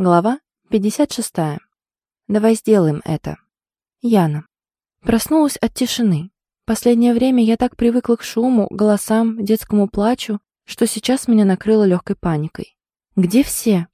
Глава 56. Давай сделаем это. Яна. Проснулась от тишины. Последнее время я так привыкла к шуму, голосам, детскому плачу, что сейчас меня накрыло легкой паникой. Где все?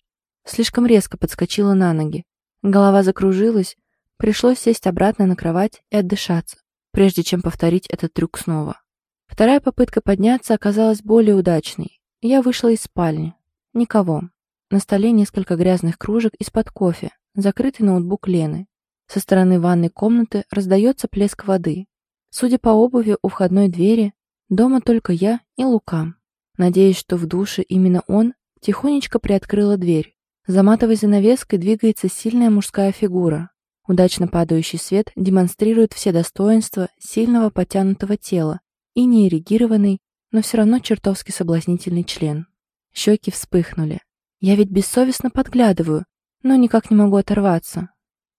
Слишком резко подскочила на ноги. Голова закружилась, пришлось сесть обратно на кровать и отдышаться, прежде чем повторить этот трюк снова. Вторая попытка подняться оказалась более удачной. Я вышла из спальни. Никого. На столе несколько грязных кружек из-под кофе, закрытый ноутбук Лены. Со стороны ванной комнаты раздается плеск воды. Судя по обуви у входной двери, дома только я и Лука. Надеюсь, что в душе именно он тихонечко приоткрыла дверь. За матовой занавеской двигается сильная мужская фигура. Удачно падающий свет демонстрирует все достоинства сильного подтянутого тела и неэрегированный, но все равно чертовски соблазнительный член. Щеки вспыхнули. Я ведь бессовестно подглядываю, но никак не могу оторваться.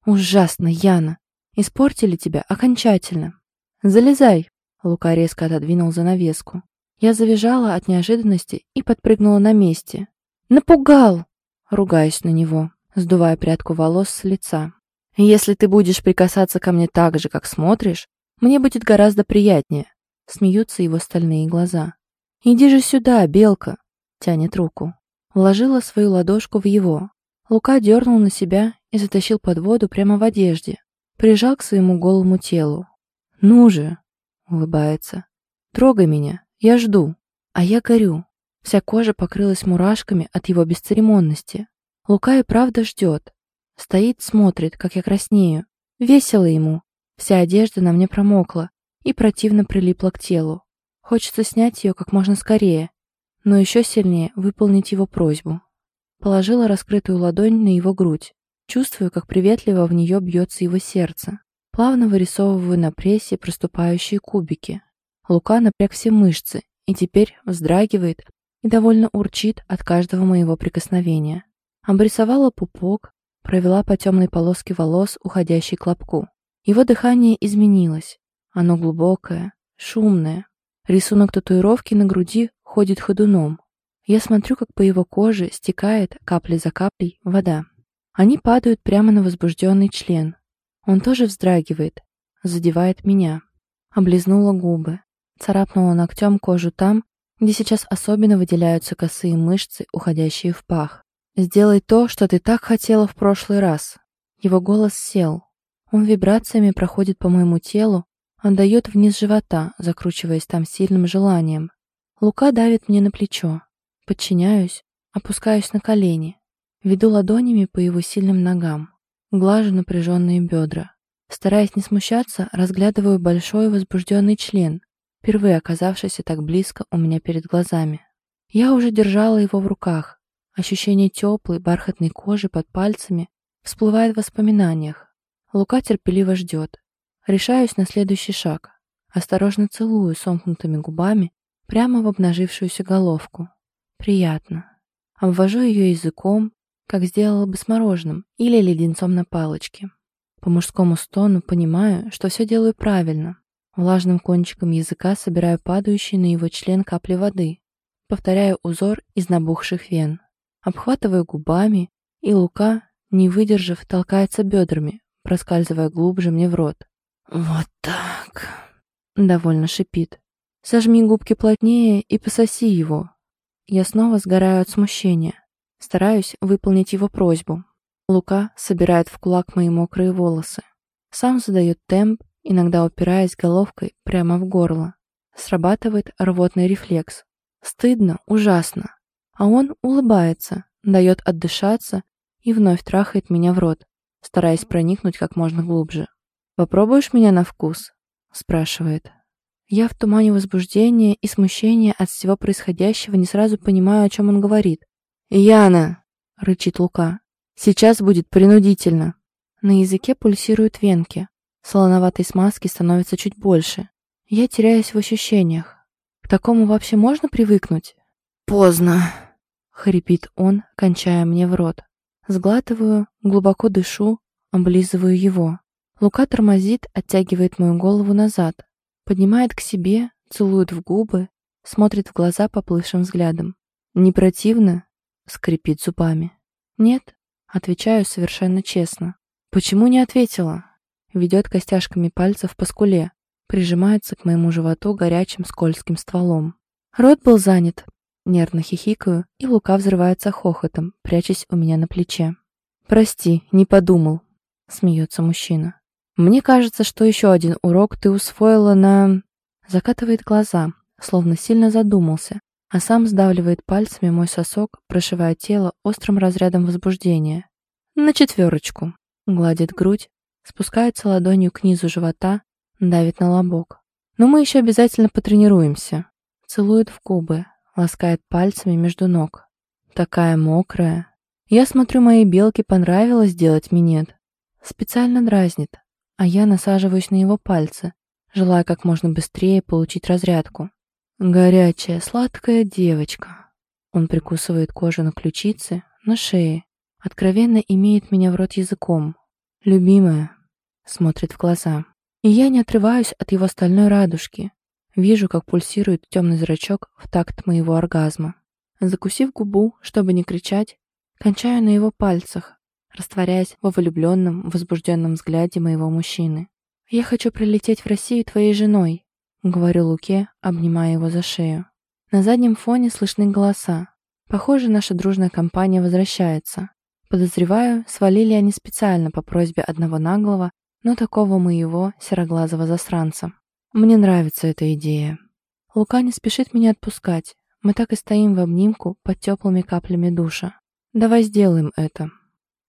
Ужасно, Яна. Испортили тебя окончательно. Залезай. Лука резко отодвинул занавеску. Я завизжала от неожиданности и подпрыгнула на месте. «Напугал!» Ругаясь на него, сдувая прядку волос с лица. «Если ты будешь прикасаться ко мне так же, как смотришь, мне будет гораздо приятнее», смеются его стальные глаза. «Иди же сюда, белка!» тянет руку. Вложила свою ладошку в его. Лука дернул на себя и затащил под воду прямо в одежде. Прижал к своему голому телу. «Ну же!» — улыбается. «Трогай меня, я жду, а я горю». Вся кожа покрылась мурашками от его бесцеремонности. Лука и правда ждет. Стоит, смотрит, как я краснею. Весело ему. Вся одежда на мне промокла и противно прилипла к телу. Хочется снять ее как можно скорее но еще сильнее выполнить его просьбу. Положила раскрытую ладонь на его грудь. Чувствую, как приветливо в нее бьется его сердце. Плавно вырисовываю на прессе проступающие кубики. Лука напряг все мышцы и теперь вздрагивает и довольно урчит от каждого моего прикосновения. Обрисовала пупок, провела по темной полоске волос, уходящей к лобку. Его дыхание изменилось. Оно глубокое, шумное. Рисунок татуировки на груди ходит ходуном. Я смотрю, как по его коже стекает капля за каплей вода. Они падают прямо на возбужденный член. Он тоже вздрагивает, задевает меня. Облизнула губы, царапнула ногтем кожу там, где сейчас особенно выделяются косые мышцы, уходящие в пах. «Сделай то, что ты так хотела в прошлый раз». Его голос сел. Он вибрациями проходит по моему телу, отдает вниз живота, закручиваясь там сильным желанием. Лука давит мне на плечо. Подчиняюсь, опускаюсь на колени. Веду ладонями по его сильным ногам. Глажу напряженные бедра. Стараясь не смущаться, разглядываю большой возбужденный член, впервые оказавшийся так близко у меня перед глазами. Я уже держала его в руках. Ощущение теплой, бархатной кожи под пальцами всплывает в воспоминаниях. Лука терпеливо ждет. Решаюсь на следующий шаг. Осторожно целую сомкнутыми губами прямо в обнажившуюся головку. Приятно. Обвожу ее языком, как сделала бы с мороженым или леденцом на палочке. По мужскому стону понимаю, что все делаю правильно. Влажным кончиком языка собираю падающие на его член капли воды. Повторяю узор из набухших вен. Обхватываю губами, и Лука, не выдержав, толкается бедрами, проскальзывая глубже мне в рот. «Вот так!» — довольно шипит. Сожми губки плотнее и пососи его. Я снова сгораю от смущения. Стараюсь выполнить его просьбу. Лука собирает в кулак мои мокрые волосы. Сам задает темп, иногда упираясь головкой прямо в горло. Срабатывает рвотный рефлекс. Стыдно, ужасно. А он улыбается, дает отдышаться и вновь трахает меня в рот, стараясь проникнуть как можно глубже. «Попробуешь меня на вкус?» – спрашивает. Я в тумане возбуждения и смущения от всего происходящего не сразу понимаю, о чем он говорит. «Яна!» — рычит Лука. «Сейчас будет принудительно». На языке пульсируют венки. Солоноватой смазки становится чуть больше. Я теряюсь в ощущениях. К такому вообще можно привыкнуть? «Поздно!» — хрипит он, кончая мне в рот. Сглатываю, глубоко дышу, облизываю его. Лука тормозит, оттягивает мою голову назад, Поднимает к себе, целует в губы, смотрит в глаза поплывшим взглядом. «Не противно?» — скрипит зубами. «Нет», Отвечаю совершенно честно. «Почему не ответила?» Ведет костяшками пальцев по скуле, прижимается к моему животу горячим скользким стволом. Рот был занят. Нервно хихикаю, и Лука взрывается хохотом, прячась у меня на плече. «Прости, не подумал», — смеется мужчина. «Мне кажется, что еще один урок ты усвоила на...» Закатывает глаза, словно сильно задумался, а сам сдавливает пальцами мой сосок, прошивая тело острым разрядом возбуждения. На четверочку. Гладит грудь, спускается ладонью к низу живота, давит на лобок. Но мы еще обязательно потренируемся. Целует в губы, ласкает пальцами между ног. Такая мокрая. Я смотрю, моей белке понравилось делать минет. Специально дразнит, а я насаживаюсь на его пальцы, желая как можно быстрее получить разрядку. Горячая, сладкая девочка. Он прикусывает кожу на ключице, на шее, откровенно имеет меня в рот языком. Любимая, смотрит в глаза. И я не отрываюсь от его стальной радужки. Вижу, как пульсирует темный зрачок в такт моего оргазма. Закусив губу, чтобы не кричать, кончаю на его пальцах, растворяясь во влюбленном, возбужденном взгляде моего мужчины. «Я хочу прилететь в Россию твоей женой», — говорю Луке, обнимая его за шею. На заднем фоне слышны голоса. Похоже, наша дружная компания возвращается. Подозреваю, свалили они специально по просьбе одного наглого, но такого моего сероглазого засранца. Мне нравится эта идея. Лука не спешит меня отпускать. Мы так и стоим в обнимку под теплыми каплями душа. Давай сделаем это.